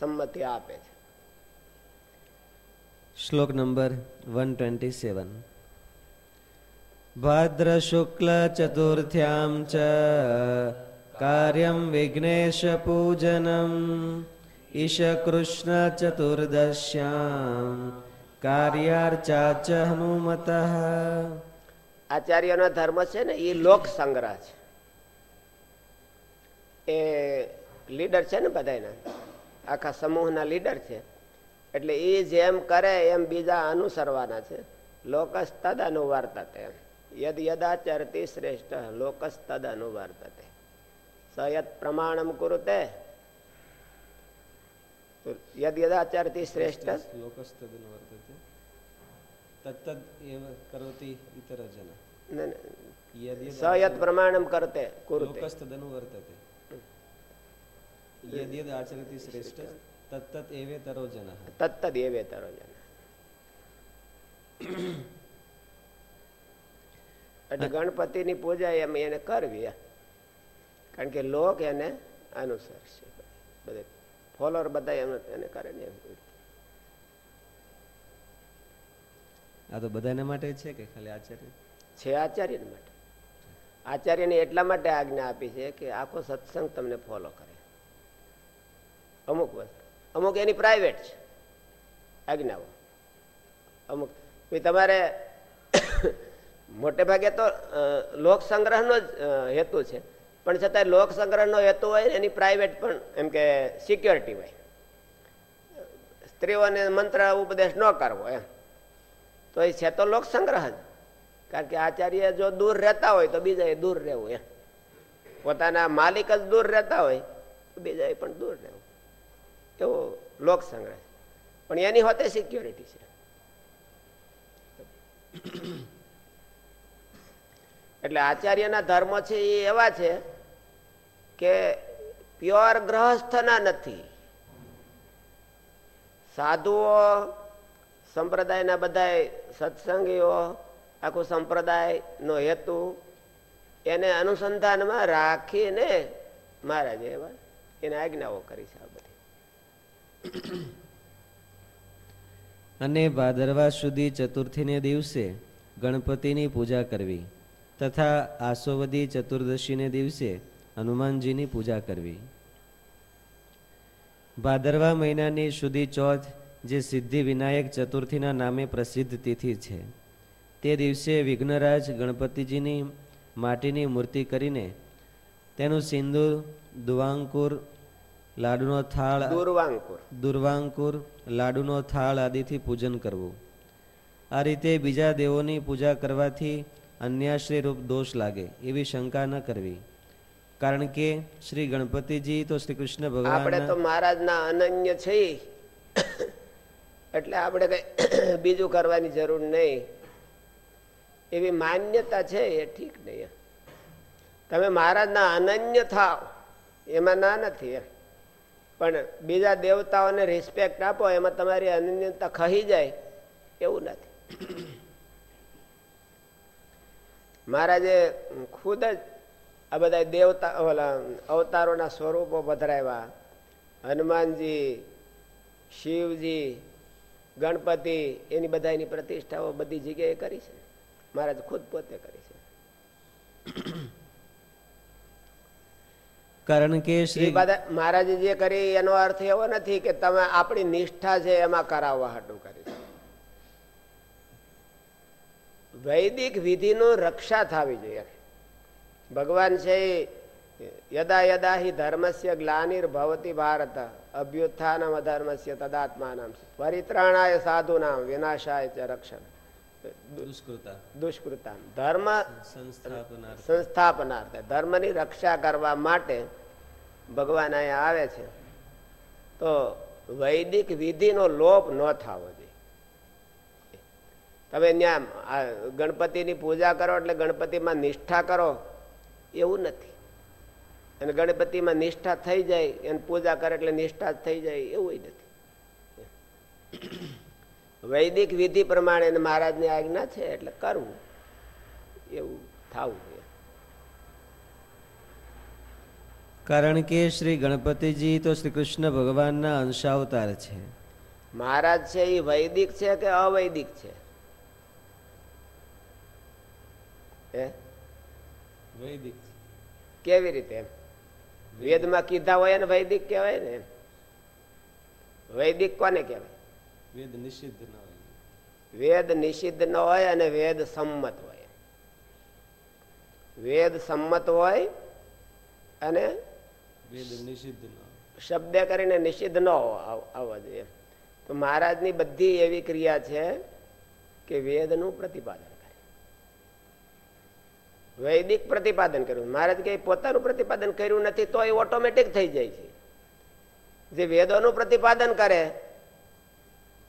સંમતિ આપે છે. શ્લોક નંબર વન ટ્વેન્ટી સેવન ભદ્ર શુક્લ ચતુર્થ્યામ ચ કાર્યમ વિઘ્નેશ પૂજનમ ઈશ કૃષ્ણ ચતુર્દશ્યામ કાર્યાર્ચા ચ હનુમત આચાર્યનો ધર્મ છે ને એ લોક સંગ્રહ છે. એ લીડર છે ને બધાના આખા સમૂહના લીડર છે. એટલે એ જેમ કરે એમ બીજા અનુસરવાના છે. લોકસ તદ અનુવર્તતે. યદ યદાચરતી શ્રેષ્ઠ લોકસ તદ અનુવર્તતે સયત પ્રમાણમ કુરુતે. યદ યદાચરતી શ્રેષ્ઠ. લોકસ તદ અનુવર્તતે. તત્તદ એવ કરોતિ ઇતર જન. સયત પ્રમાણમ કરતે કુરુતે. લોકસ્તદનુ વર્તતે યદ યદ આચરતિ શ્રેષ્ઠ. તત્તત એવેતરો જનઃ તત્તત એવે તરો જન એટલે ગણપતિની પૂજા એમ એને કરવી કારણ કે લોક એને અનુસરશે બધે ફોલોઅર બધા એને કરે ને આ તો બધાને માટે છે કે ખાલી આચાર્ય? છે આચાર્ય માટે. આચાર્યને એટલા માટે આજ્ઞા આપી છે કે આખો સત્સંગ તમને ફોલો કરે. અમુક વસ્તુ અમુક એની પ્રાઇવેટ છે. આજ્ઞાઓ. અમુક તમારે મોટે ભાગે તો લોક સંગ્રહનો જ હેતુ છે. પણ છતાંય લોક સંગ્રહનો હેતુ હોય એની પ્રાઇવેટ પણ એમ કે સિક્યોરિટી હોય. સ્ત્રીઓને મંત્ર ઉપદેશ ન કરવો એમ. તો એ છે તો લોક સંગ્રહ જ. કારણ કે આચાર્ય જો દૂર રહેતા હોય તો બીજા દૂર રહેવું એમ. પોતાના માલિક જ દૂર રહેતા હોય તો બીજા પણ દૂર રહેવું. એવો લોક સંગ્રહ. પણ એની હોતે સિક્યોરિટી છે. એટલે આચાર્યના ધર્મ છે એ એવા છે કે પ્યોર ગ્રહસ્થના નથી. સાધુઓ, સંપ્રદાયના બધા સત્સંગીઓ, આખું સંપ્રદાયનો હેતુ એને અનુસંધાનમાં રાખીને મહારાજે એવા એને આજ્ઞાઓ કરી છે. અને ભાદરવા સુધી ચતુર્થીને દિવસે ગણપતિની પૂજા કરવી તથા આસોવદી ચતુર્દશીને દિવસે હનુમાનજીની પૂજા કરવી. ભાદરવા મહિનાની સુધી ચોથ, જે સિદ્ધિ વિનાયક ચતુર્થીના નામે પ્રસિદ્ધ તિથિ છે, તે દિવસે વિઘ્નરાજ ગણપતિજીની માટીની મૂર્તિ કરીને તેનું સિંદૂર દુવાંકુર લાડુનો થાળ દુર્વાંકુર. દુર્વાંકુર લાડુનો થાળ આદિથી પૂજન કરવું. આ રીતે બીજા દેવોની પૂજા કરવાથી અન્યાશ્રી રૂપ દોષ લાગે એવી શંકા ન કરવી. કારણ કે શ્રી ગણપતિજી તો શ્રી કૃષ્ણ આપણે તો મહારાજના અનન્ય છે. એટલે આપણે કઈ બીજું કરવાની જરૂર નહીં. એવી માન્યતા છે એ ઠીક નહીં. તમે મહારાજના અનન્ય થાવ એમાં ના નથી પણ બીજા દેવતાઓને રિસ્પેક્ટ આપો, એમાં તમારી અનન્યતા ખહી જાય, એવું નથી. મહારાજે ખુદ જ આ બધા દેવતા, ઓલા અવતારોના સ્વરૂપો પધરાવ્યા. હનુમાનજી, શિવજી, ગણપતિ, એની બધા એની પ્રતિષ્ઠાઓ બધી જગ્યાએ કરી છે. મહારાજ ખુદ પોતે કરી છે. કારણ કે શ્રી મહારાજે જે કરી એનો અર્થ એવો નથી કે તમે આપણી નિષ્ઠા છે એમાં કરાવવા હાટું કરી વૈદિક વિધિનું રક્ષા થવી જોઈએ. ભગવાન છે યદા યદા હિ ધર્મસ્ય ગ્લાનિર્ભવતી ભારત, અભ્યુત્થાનમ અધર્મસ્ય તદાત્માનામ. પરિત્રાણાય સાધુનામ વિનાશાય ચ રક્ષણ. દુષ્કૃતા ધર્મ સંસ્થાપનાર્થ ધર્મની રક્ષા કરવા માટે ભગવાન અહીંયા આવે છે. તો વૈદિક વિધિનો લોપ ન થવો જોઈએ. તમે ત્યાં ગણપતિની પૂજા કરો એટલે ગણપતિમાં નિષ્ઠા કરો. એવું નથી. અને ગણપતિમાં નિષ્ઠા થઈ જાય એને પૂજા કરે એટલે નિષ્ઠા થઈ જાય એવું નથી. વૈદિક વિધિ પ્રમાણે મહારાજની આજ્ઞા છે એટલે કરવું. એવું થવું કારણ કે શ્રી ગણપતિજી તો શ્રી કૃષ્ણ ભગવાનના અંશાવતાર છે. મહારાજ છે એ વૈદિક છે કે અવૈદિક છે? વૈદિક કેવી રીતે એમ? વેદમાં કીધા હોય ને વૈદિક કહેવાય ને વૈદિક કોને કહેવાય? વેદ નિષિદ્ધ ન હોય. વેદ નિષિદ્ધ ન હોય અને વેદ સંમત હોય. વેદ સંમત હોય અને વેદ નિષિદ્ધ ન શબ્દ કરીને નિષિદ્ધ ન આવવા જોઈએ. તો મહારાજની બધી એવી ક્રિયા છે કે વેદનું પ્રતિપાદન કરે. વૈદિક પ્રતિપાદન કર્યું. મહારાજ કે પોતાનું પ્રતિપાદન કર્યું નથી તો એ ઓટોમેટિક થઈ જાય છે. જે વેદોનું પ્રતિપાદન કરે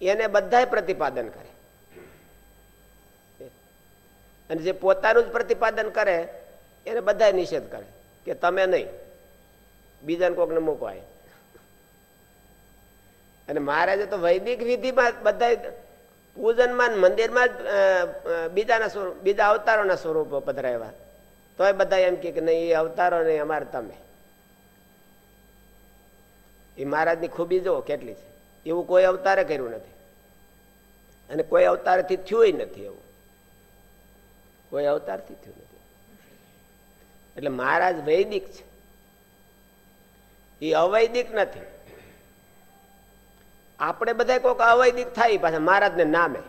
એને બધા પ્રતિપાદન કરે. અને જે પોતાનું જ પ્રતિપાદન કરે, એને બધા નિષેધ કરે કે તમે નહીં. બીજાને કોકને મૂકવાય. અને મહારાજે તો વૈદિક વિધિમાં બધા પૂજનમાં મંદિરમાં જ બીજાના સ્વરૂપ, બીજા અવતારોના સ્વરૂપો પધરાવ્યા. તોય બધા એમ કે નહીં, એ અવતારો નહીં, અમારે તમે. એ મહારાજની ખૂબી જુઓ કેટલી છે. એવું કોઈ અવતારે કર્યું નથી. અને કોઈ અવતારથી થયું નથી એવું. કોઈ અવતારથી થયું નથી. એટલે મહારાજ વૈદિક છે. એ અવૈદિક નથી. આપણે બધા કોઈક અવૈદિક થાય પાછા મહારાજને નામે.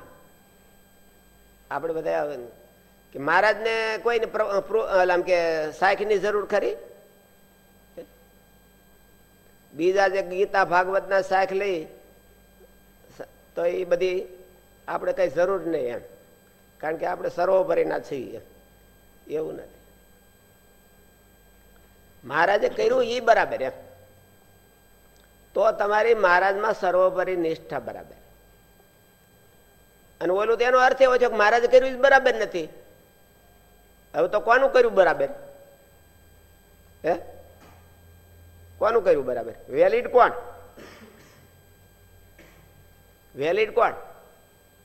આપણે બધા કે મહારાજને કોઈને આમ કે સાખની જરૂર ખરી? બીજા જે ગીતા ભાગવતના શાખ લઈ તો એ બધી આપણે કઈ જરૂર નહીં એમ. કારણ કે આપણે સર્વોપરીના છીએ. એવું નથી. મહારાજે કર્યું એ બરાબર એમ. તો તમારી મહારાજમાં સર્વોપરી નિષ્ઠા બરાબર. અને ઓલું તેનો અર્થ એવો છે કે મહારાજે કર્યું બરાબર નથી. હવે તો કોનું કર્યું બરાબર? હે? કોનું કર્યું બરાબર? વેલિડ કોણ? વેલિડ કોણ?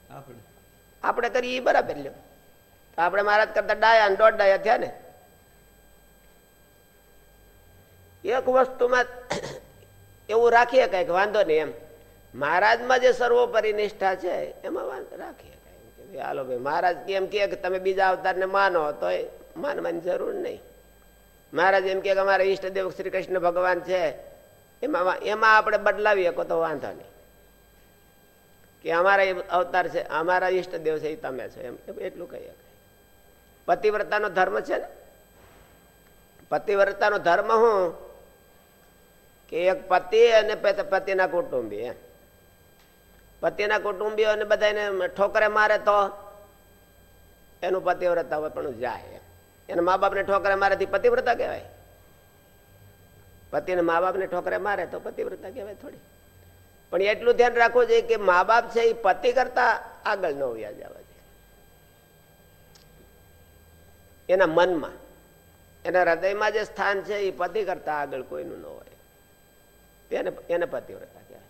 આપણે. આપણે કરીએ એ બરાબર લ્યો. આપણે મહારાજ કરતા ડાયા ને દોઢ ડાયા થયા ને. એક વસ્તુમાં એવું રાખીએ કંઈક વાંધો નહીં એમ. મહારાજમાં જે સર્વોપરી નિષ્ઠા છે એમાં રાખીએ કઈ હાલો ભાઈ મહારાજ એમ કે તમે બીજા અવતારને માનો તો માનવાની જરૂર નહીં. મહારાજ એમ કે અમારા ઈષ્ટદેવ શ્રી કૃષ્ણ ભગવાન છે. એમાં એમાં આપણે બદલાવીએ કો તો વાંધો નહીં. કે અમારા અવતાર છે, અમારા ઈષ્ટદેવ છે એ તમે છો, એમ. એટલું કહીએ પતિવ્રતાનો ધર્મ છે ને? પતિવ્રતાનો ધર્મ હું? કે એક પતિ અને પતિના કુટુંબી, એમ. પતિના કુટુંબીઓ અને બધાને ઠોકરે મારે તો એનું પતિવ્રતા પણ જાય એના મા બાપને ઠોકરે મારે થી પતિવ્રતા કહેવાય? પતિને મા બાપને ઠોકરે મારે તો પતિવ્રતા કહેવાય થોડી. પણ એટલું ધ્યાન રાખવું જોઈએ કે મા બાપ છે એ પતિ કરતા આગળ ન વ્યાજ આવે એના મનમાં, એના હૃદયમાં જે સ્થાન છે એ પતિ કરતા આગળ કોઈનું ન હોય. તેને, એને પતિવ્રતા કહેવાય.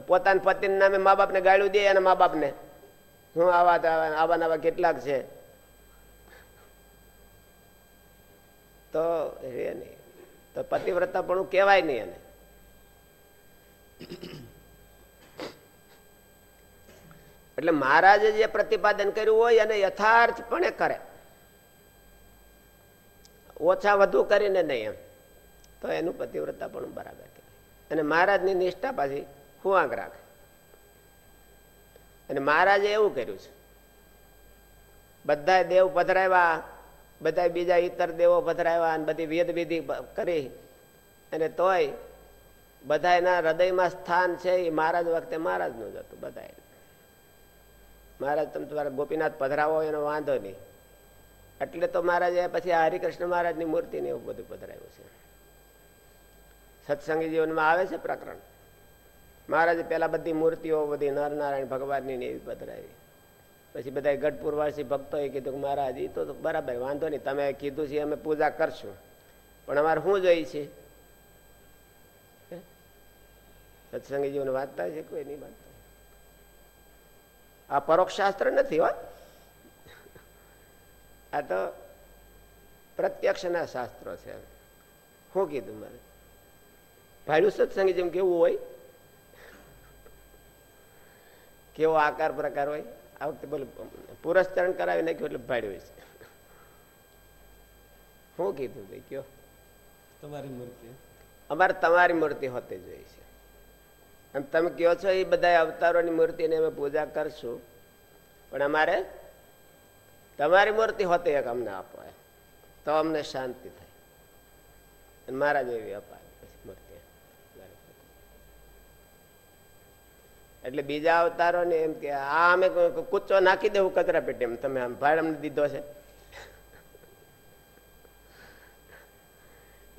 પોતાના પતિના નામે મા બાપને ગાળ્યું દે એના મા બાપને હું આવા આવા નવા કેટલાક છે. તો રે નહીં. તો પતિવ્રતા પણ કહેવાય નહીં એને. એટલે મહારાજે જે પ્રતિપાદન કર્યું હોય એને યથાર્થપણે કરે. ઓછા વધુ કરીને નહીં એમ. તો એનું પતિવ્રતા પણ બરાબર અને મહારાજની નિષ્ઠા પાછી હુઆંક રાખે. અને મહારાજે એવું કર્યું છે. બધા દેવ પધરાવ્યા બધા બીજા ઇતર દેવો પધરાવ્યા અને બધી વેદ વિધિ કરી. અને તોય બધા એના હૃદયમાં સ્થાન છે એ મહારાજ વખતે મહારાજનું જ હતું બધા મહારાજ તમે તમારા ગોપીનાથ પધરાવો એનો વાંધો નહીં. એટલે તો મહારાજે પછી હરિકૃષ્ણ મહારાજની મૂર્તિને એવું બધું પધરાવ્યું છે. સત્સંગી જીવનમાં આવે છે પ્રકરણ. મહારાજે પેલા બધી મૂર્તિઓ બધી નરનારાયણ ભગવાનની ને એવી પધરાવી. પછી બધા ગઢપુરવાસી ભક્તોએ કીધું કે મહારાજ એ તો બરાબર, વાંધો નહીં. તમે કીધું છે અમે પૂજા કરશું. પણ અમારે શું જોઈએ છે? સત્સંગી જીવન વાંચતા છે કોઈ નહીં વાંચતા. આ પરોક્ષ શાસ્ત્ર નથી હો. આ તો પ્રત્યક્ષના શાસ્ત્રો છે. શું કીધું મારે. ભાડું સત્સંગી જેમ કેવું હોય? કેવો આકાર પ્રકાર હોય? આ વખતે બોલું પુરસ્ચરણ કરાવી નાખ્યું એટલે ભાડ્યું છે. શું કીધું ભાઈ કયો? તમારી મૂર્તિ. અમારે તમારી મૂર્તિ હોતી જોઈએ છે. અને તમે કહો છો એ બધા અવતારોની મૂર્તિને અમે પૂજા કરશું. પણ અમારે, તમારી મૂર્તિ હોતી એક અમને આપો તો અમને શાંતિ થાય. અને મારા જેવી અપાય મૂર્તિ. એટલે બીજા અવતારો ને એમ કે, આ અમે કૂચો નાખી દેવું કચરા પેટી તમે આમ ભાડ અમને દીધો છે.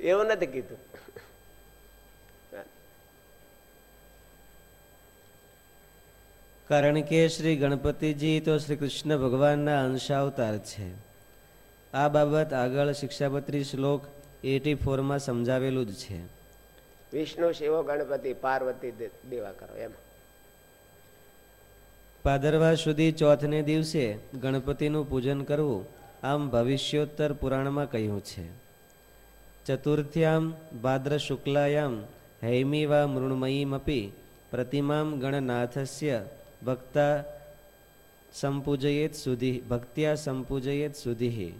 એવું નથી કીધું. કારણ કે શ્રી ગણપતિજી તો શ્રી કૃષ્ણ ભગવાનના અંશાવતાર છે. આ બાબત આગળ શિક્ષાપત્રી શ્લોક એટી ફોરમાં સમજાવેલું જ છે. વિષ્ણુ શિવો ગણપતિ પાર્વતી દેવા કરો એમ. ભાદરવા સુધી ચોથને દિવસે ગણપતિનું પૂજન કરવું આમ ભવિષ્યોત્તર પુરાણમાં કહ્યું છે. ચતુર્થ્યામ ભાદ્ર શુક્લાયામ હૈમી વા મૃણમયીમપી પ્રતિમામ ગણનાથસ્ય ભક્તા સંપૂજયેત સુધી ભક્ત્યા સંપૂજયેત સુધી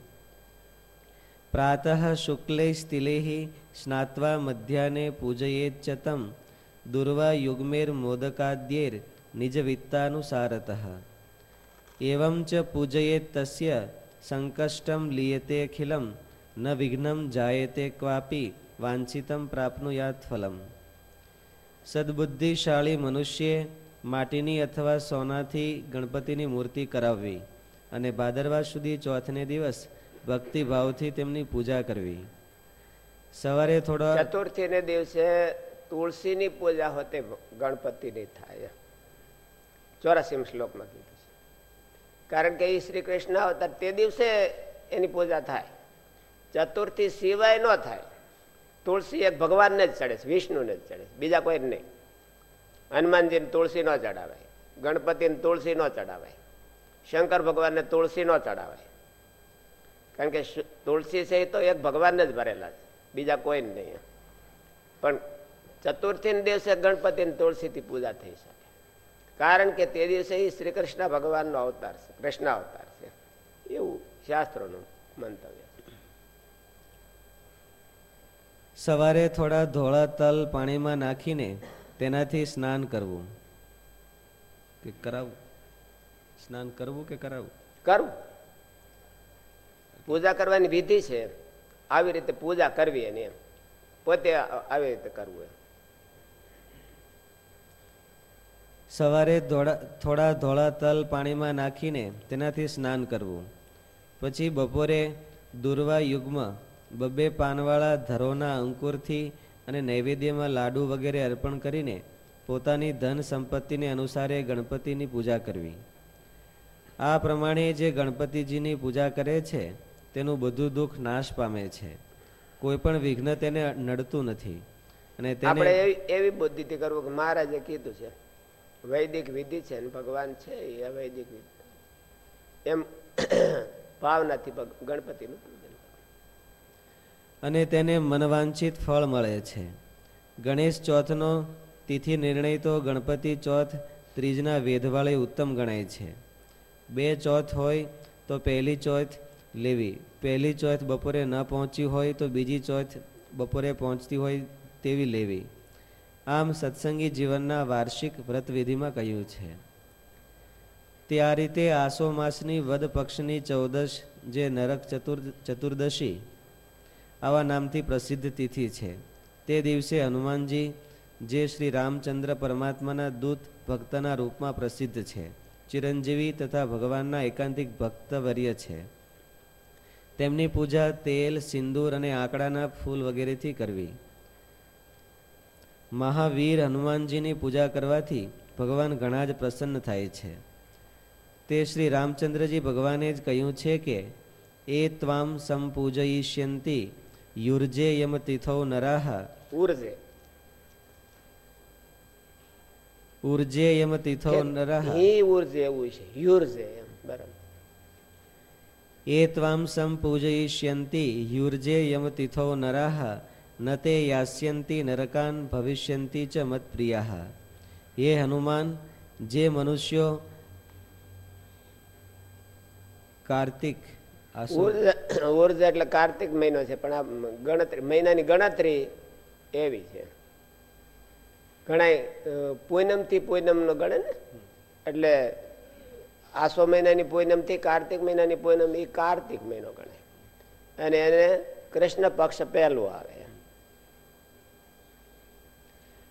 પ્રાતઃ શુક્લૈસ્તિલૈः સ્નાત્વા મધ્યાને પૂજયેત ચ તમ દુર્વા યુગ્મેર મોદકાદ્યેર નિજવિત્તાનુસારત એવં ચ પૂજયેત તસ્ય સંકષ્ટમ લીયતે અખિલમ ન વિઘ્નમ જાયતે ક્વાપી વાંછિતમ પ્રાપ્નુયાત ફલમ સદબુદ્ધિશાળી મનુષ્યે માટીની અથવા સોનાથી ગણપતિની મૂર્તિ કરાવવી અને ભાદરવા સુધી ચોથને દિવસ ભક્તિભાવથી તેમની પૂજા કરવી. સવારે થોડો ચતુર્થી ને દિવસે તુલસીની પૂજા હોતે ગણપતિની થાય. ચોરાસીમ શ્લોકમાં કીધું છે. કારણ કે એ શ્રી કૃષ્ણ અવતાર તે દિવસે એની પૂજા થાય. ચતુર્થી સિવાય ન થાય. તુલસી એક ભગવાનને જ ચડે છે, વિષ્ણુને જ ચડે છે, બીજા કોઈ નહીં. હનુમાનજીને તુલસી ન ચડાવાય, ગણપતિને તુલસી ન ચડાવાય, શંકર ભગવાનને તુલસી ન ચડાવાય. કારણ કે તુલસી છે તો એક ભગવાનને જ ભરેલા છે, બીજા કોઈ નહીં. પણ ચતુર્થીને દિવસે ગણપતિને તુલસીથી પૂજા થઈ શકે. કારણ કે તે દિવસે શ્રી કૃષ્ણ ભગવાનનો અવતાર છે, કૃષ્ણ અવતાર છે. એવું શાસ્ત્રોનું મંતવ્ય સવારે થોડા ધોળા તલ પાણીમાં નાખીને તેનાથી સ્નાન કરવું? કે કરાવું? સ્નાન કરવું કે કરાવું? કરવું પૂજા કરવાની વિધિ છે. આવી રીતે પૂજા કરવી એને પોતે આવી રીતે કરવું સવારે થોડા ધોળા તલ પાણીમાં નાખીને તેનાથી સ્નાન કરવું. પછી બપોરે દુર્વા યુગ્મ બબ્બે પાનવાળા ધરોના અંકુરથી અને નૈવેદ્યમાં લાડુ વગેરે અર્પણ કરીને પોતાની ધન સંપત્તિને અનુસારે ગણપતિની પૂજા કરવી. આ પ્રમાણે જે ગણપતિજીની પૂજા કરે છે, તેનું બધું દુઃખ નાશ પામે છે. કોઈ પણ વિઘ્ન તેને નડતું નથી. અને આપણે એવી બુદ્ધિથી કરવું કે મહારાજે કીધું છે, વૈદિક વિધિ છે ને ભગવાન છે એ વૈદિક વિધિ. એમ, ભાવનાથી ગણપતિનું. અને તેને મનવાંછિત ફળ મળે છે. ગણેશ ચોથનો તિથિ નિર્ણય તો ગણપતિ ચોથ ત્રીજના વેધવાળી ઉત્તમ ગણાય છે. બે ચોથ હોય તો પહેલી ચોથ લેવી. પહેલી ચોથ બપોરે ન પહોંચી હોય તો બીજી ચોથ બપોરે પહોંચતી હોય તેવી લેવી. આમ સત્સંગી જીવનના વાર્ષિક વ્રતવિધિમાં કહ્યું છે. તે આ રીતે આસો માસની વદ પક્ષની ચૌદશ જે નરક ચતુર, ચતુર્દશી આવા નામથી પ્રસિદ્ધ તિથિ છે. તે દિવસે હનુમાનજી જે શ્રી રામચંદ્ર પરમાત્માના દૂત ભક્તના રૂપમાં પ્રસિદ્ધ છે. ચિરંજીવી તથા ભગવાનના એકાંતિક ભક્તવર્ય છે. તેમની પૂજા તેલ, સિંદૂર અને આંકડાના ફૂલ વગેરેથી કરવી. મહાવીર હનુમાનજીની પૂજા કરવાથી ભગવાન ઘણા જ પ્રસન્ન થાય છે. તે શ્રી રામચંદ્રજી ભગવાને જ કહ્યું છે કે, એ ત્વામ સંપૂજયિષ્યંતિ યુર્જે યમ તિથૌ નરાહ ઉર્જે ઉર્જે યમ તિથૌ નરાહ હી ઉર્જે એવું છે યુર્જે એમ બરાબર એ ત્વામ સંપૂજયિષ્યંતિ યુર્જે યમ તિથૌ નરાહ ન તે યાસ્યંતિ નરકાન ભવિષ્યંતિ ચ મત્પ્રિયા હે હનુમાન જે મનુષ્યો કાર્તિક ઊર્જા એટલે કાર્તિક મહિનો છે પણ આ ગણતરી મહિનાની ગણતરી એવી છે. ઘણા પૂનમથી પૂનમનો ગણે ને? એટલે આસો મહિનાની પૂનમથી કાર્તિક મહિનાની પૂનમ એ કાર્તિક મહિનો ગણે. અને એને કૃષ્ણ પક્ષ પહેલું આવે.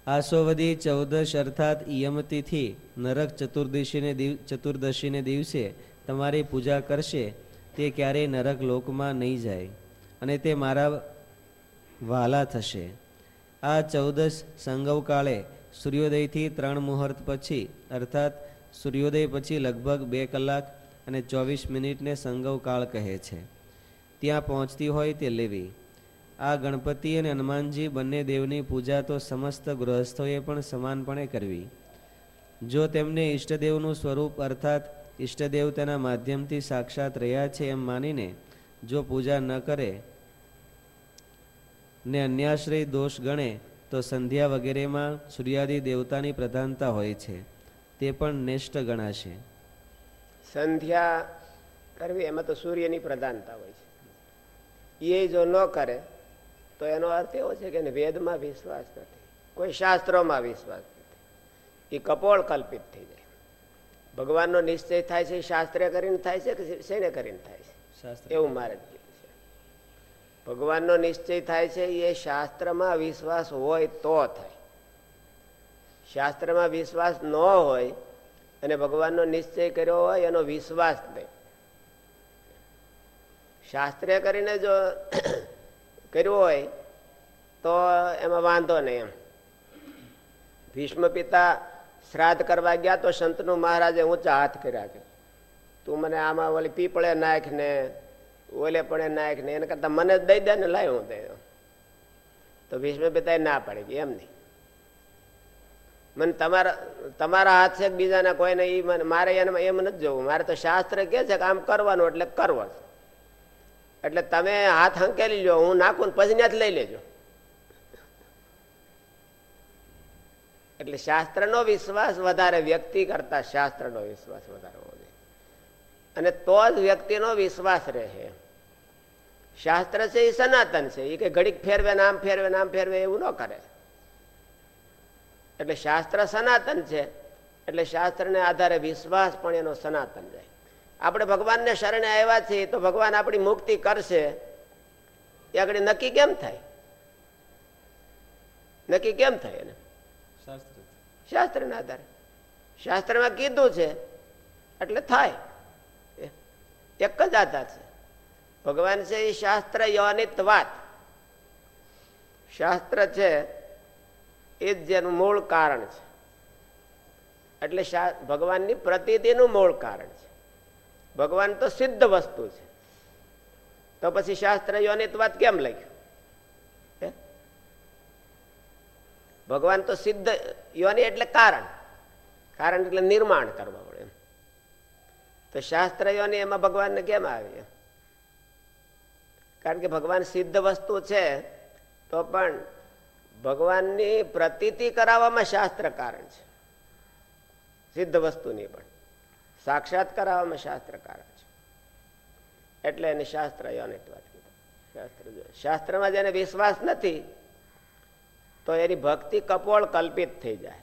આસોવદી ચૌદશ અર્થાત યમતિથી નરક ચતુર્દશીને ચતુર્દશીને દિવસે તમારી પૂજા કરશે. તે ક્યારેય નરક લોકમાં નહીં જાય અને તે મારા વાલા થશે. આ ચૌદશ સંગવકાળે સૂર્યોદયથી ત્રણ મુહૂર્ત પછી, અર્થાત સૂર્યોદય પછી લગભગ બે કલાક અને ચોવીસ મિનિટને સંગવકાળ કહે છે. ત્યાં પહોંચતી હોય તે લેવી. આ ગણપતિ અને હનુમાનજી બંને દેવની પૂજા તો સમસ્ત ગૃહસ્થોએ પણ સમાનપણે કરવી. જો તેમને ઈષ્ટદેવનું સ્વરૂપ, અર્થાત ઈષ્ટદેવ તેના માધ્યમથી સાક્ષાત રહ્યા છે એમ માનીને જો પૂજા ન કરે ને અન્યાશ્રય દોષ ગણે, તો સંધ્યા વગેરેમાં સૂર્યાદિ દેવતાની પ્રધાનતા હોય છે. તે પણ નિષ્ઠ ગણાશે. સંધ્યા કરવી, એમાં તો સૂર્યની પ્રધાનતા હોય છે. એ જો ન કરે, તો એનો અર્થ એવો છે કે વેદમાં વિશ્વાસ નથી. કોઈ શાસ્ત્રોમાં વિશ્વાસ નથી. એ કપોળ કલ્પિત થઈ જાય. ભગવાનનો નિશ્ચય થાય છે શાસ્ત્ર કરીને થાય છે કે શેને કરીને થાય છે? એવું મારે ભગવાનનો નિશ્ચય થાય છે એ શાસ્ત્રમાં વિશ્વાસ હોય તો થાય. શાસ્ત્રમાં વિશ્વાસ ન હોય અને ભગવાનનો નિશ્ચય કર્યો હોય એનો વિશ્વાસ નહીં. શાસ્ત્રે કરીને જો કર્યું હોય તો એમાં વાંધો નહીં એમ. ભીષ્મ પિતા શ્રાદ્ધ કરવા ગયા તો સંતનું મહારાજે ઊંચા હાથ કર્યા છે તું મને આમાં ઓલી પીપળે નાખ ને, ઓલે પડે નાખ ને, એને કરતા મને દઈ દે ને લાય હું દઈ તો ભીષ્મ પિતાએ ના પાડી ગઈ એમ નહીં. મને તમારા તમારા હાથ છે બીજાના કોઈને એ મને, મારે એમ નથી જોવું. મારે તો શાસ્ત્ર કે છે કે આમ કરવાનું એટલે કરવો એટલે તમે હાથ હંકેલી લો હું નાખું પછી જ લઈ લેજો. એટલે શાસ્ત્રનો વિશ્વાસ વધારે વ્યક્તિ કરતા શાસ્ત્રનો વિશ્વાસ વધારે હોવો અને તો જ વ્યક્તિનો વિશ્વાસ રહે. શાસ્ત્ર છે એ સનાતન છે. એ કે ઘડીક ફેરવે નામ ફેરવે નામ ફેરવે એવું ન કરે. એટલે શાસ્ત્ર સનાતન છે. એટલે શાસ્ત્રને આધારે વિશ્વાસ પણ એનો સનાતન જાય આપણે ભગવાનને શરણે આવ્યા છીએ તો ભગવાન આપણી મુક્તિ કરશે. એ આગળ નક્કી કેમ થાય? નક્કી કેમ થાય એને? શાસ્ત્રના આધારે. શાસ્ત્રમાં કીધું છે, એટલે થાય. એક જ આધાર છે. ભગવાન છે એ શાસ્ત્ર યોનિત વાત. શાસ્ત્ર છે એ જ જેનું મૂળ કારણ છે. એટલે ભગવાનની પ્રતિતિનું મૂળ કારણ છે. ભગવાન તો સિદ્ધ વસ્તુ છે. તો પછી શાસ્ત્ર યોનિત વાત કેમ લખ્યું? ભગવાન તો સિદ્ધ યોની એટલે કારણ. કારણ એટલે નિર્માણ કરવા પડે તો શાસ્ત્ર યોની એમાં ભગવાનને કેમ આવી? કારણ કે ભગવાન સિદ્ધ વસ્તુ છે, તો પણ ભગવાનની પ્રતીતિ કરાવવામાં શાસ્ત્ર કારણ છે. સિદ્ધ વસ્તુની પણ. સાક્ષાત કરાવવામાં શાસ્ત્ર કારણ છે. એટલે એને શાસ્ત્ર યોનિત શાસ્ત્ર શાસ્ત્રમાં જેને વિશ્વાસ નથી તો એની ભક્તિ કપોળ કલ્પિત થઈ જાય.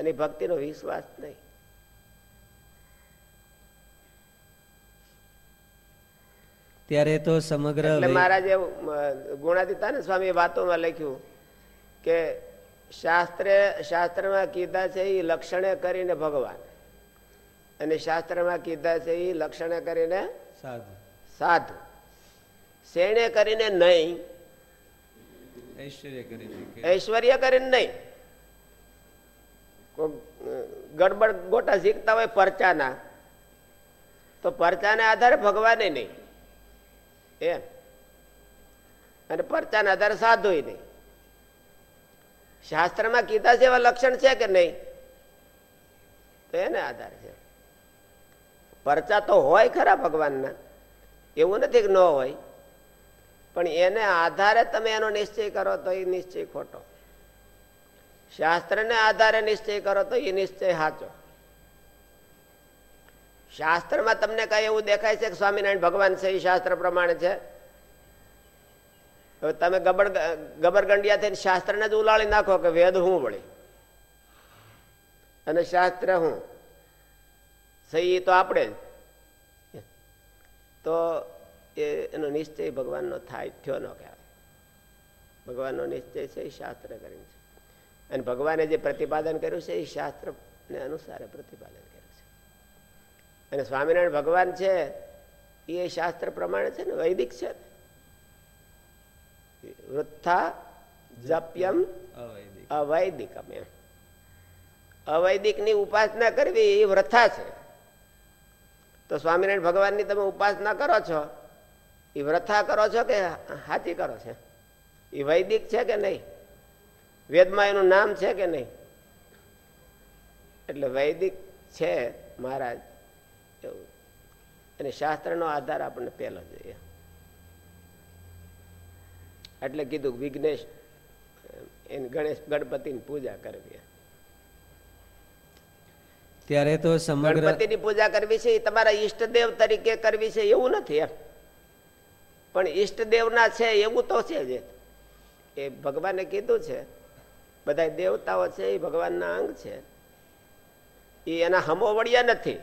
એની ભક્તિનો વિશ્વાસ નહીં. ત્યારે તો સમગ્ર મહારાજે મારા ગુણાદિતા ને સ્વામી વાતોમાં લખ્યું કે શાસ્ત્રે શાસ્ત્રમાં કીધા છે એ લક્ષણે કરીને ભગવાન. અને શાસ્ત્રમાં કીધા છે એ લક્ષણે કરીને સાધુ. સાધુ. શેણે કરીને નહીં ઐશ્વર્ય કરીને નહીં. ગડબડ ગોટા શીખતા હોય પરચાના, તો પરચાના આધારે ભગવાને નહીં. એ અને પરચાના આધારે સાધુ નહીં. શાસ્ત્રમાં કીધા છે એવા લક્ષણ છે કે નહીં? તો એને આધાર છે. પરચા તો હોય ખરા ભગવાનના. એવું નથી કે ન હોય. પણ એને આધારે તમે એનો નિશ્ચય કરો તો એ નિશ્ચય ખોટો. શાસ્ત્રને આધારે નિશ્ચય કરો તો એ નિશ્ચય સાચો. શાસ્ત્રમાં તમને કઈ એવું દેખાય છે કે સ્વામિનારાયણ ભગવાન છે એ શાસ્ત્ર પ્રમાણે છે? તમે ગબર ગબરગંડિયા થઈને શાસ્ત્રને જ ઉલાળી નાખો કે વેદ હું વળી? અને શાસ્ત્ર હું? સહી તો આપણે જ. તો એ એનો નિશ્ચય ભગવાનનો થાય થયો ન કહેવાય. ભગવાનનો નિશ્ચય છે એ શાસ્ત્ર કરીને છે. અને ભગવાને જે પ્રતિપાદન કર્યું છે એ શાસ્ત્રને અનુસારે પ્રતિપાદન કર્યું છે. અને સ્વામિનારાયણ ભગવાન છે એ શાસ્ત્ર પ્રમાણે છે ને વૈદિક છે વૃથા જપ્યમ અવૈદિક. એમ. અવૈદિકની ઉપાસના કરવી એ વ્રથા છે. તો સ્વામિનારાયણ ભગવાનની તમે ઉપાસના કરો છો એ વ્રથા કરો છો કે હાથી કરો છો? એ વૈદિક છે કે નહીં? વેદમાં એનું નામ છે કે નહીં? એટલે વૈદિક છે મહારાજ. એવું. અને શાસ્ત્રનો આધાર આપણને પહેલો જોઈએ. એટલે કીધું વિઘ્નેશ એની ગણેશ ગણપતિની પૂજા કરવી. ત્યારે તો સમગ્ર ગણપતિની પૂજા કરવી છે એ તમારા ઈષ્ટદેવ તરીકે કરવી છે એવું નથી એમ. પણ ઈષ્ટદેવના છે, એવું તો છે જ. એ ભગવાને કીધું છે, બધા દેવતાઓ છે એ ભગવાનના અંગ છે. એ એના હમો વળ્યા નથી,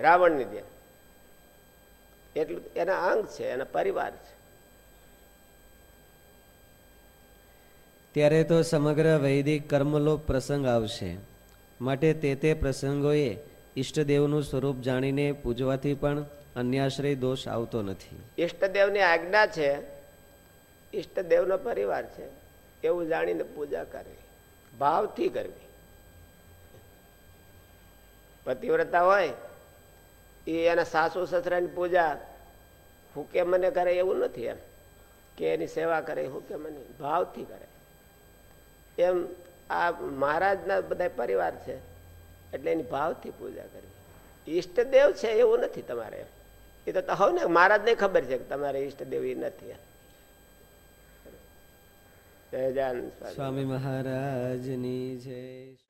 રાવણની જેમ. એટલું એના અંગ છે, એના પરિવાર છે. ત્યારે તો સમગ્ર વૈદિક કર્મલોપ પ્રસંગ આવશે. માટે તે તે પ્રસંગોએ ઈષ્ટદેવનું સ્વરૂપ જાણીને પૂજવાથી પણ અન્યાશ્રય દોષ આવતો નથી. ઈષ્ટદેવની આજ્ઞા છે, ઈષ્ટદેવનો પરિવાર છે, એવું જાણીને પૂજા કરવી, ભાવથી કરવી. પતિવ્રતા હોય, એ એના સાસુ સસરાની પૂજા હું કે મને કરે એવું નથી એમ, કે એની સેવા કરે હું કે મને, ભાવથી કરે. એમ આ મહારાજના બધા પરિવાર છે, એટલે એની ભાવથી પૂજા કરવી. ઈષ્ટદેવ છે એવું નથી તમારે એમ. એ તો હવે ને મહારાજને ખબર છે તમારે ઈષ્ટ દેવી નથી સ્વામી મહારાજની જય.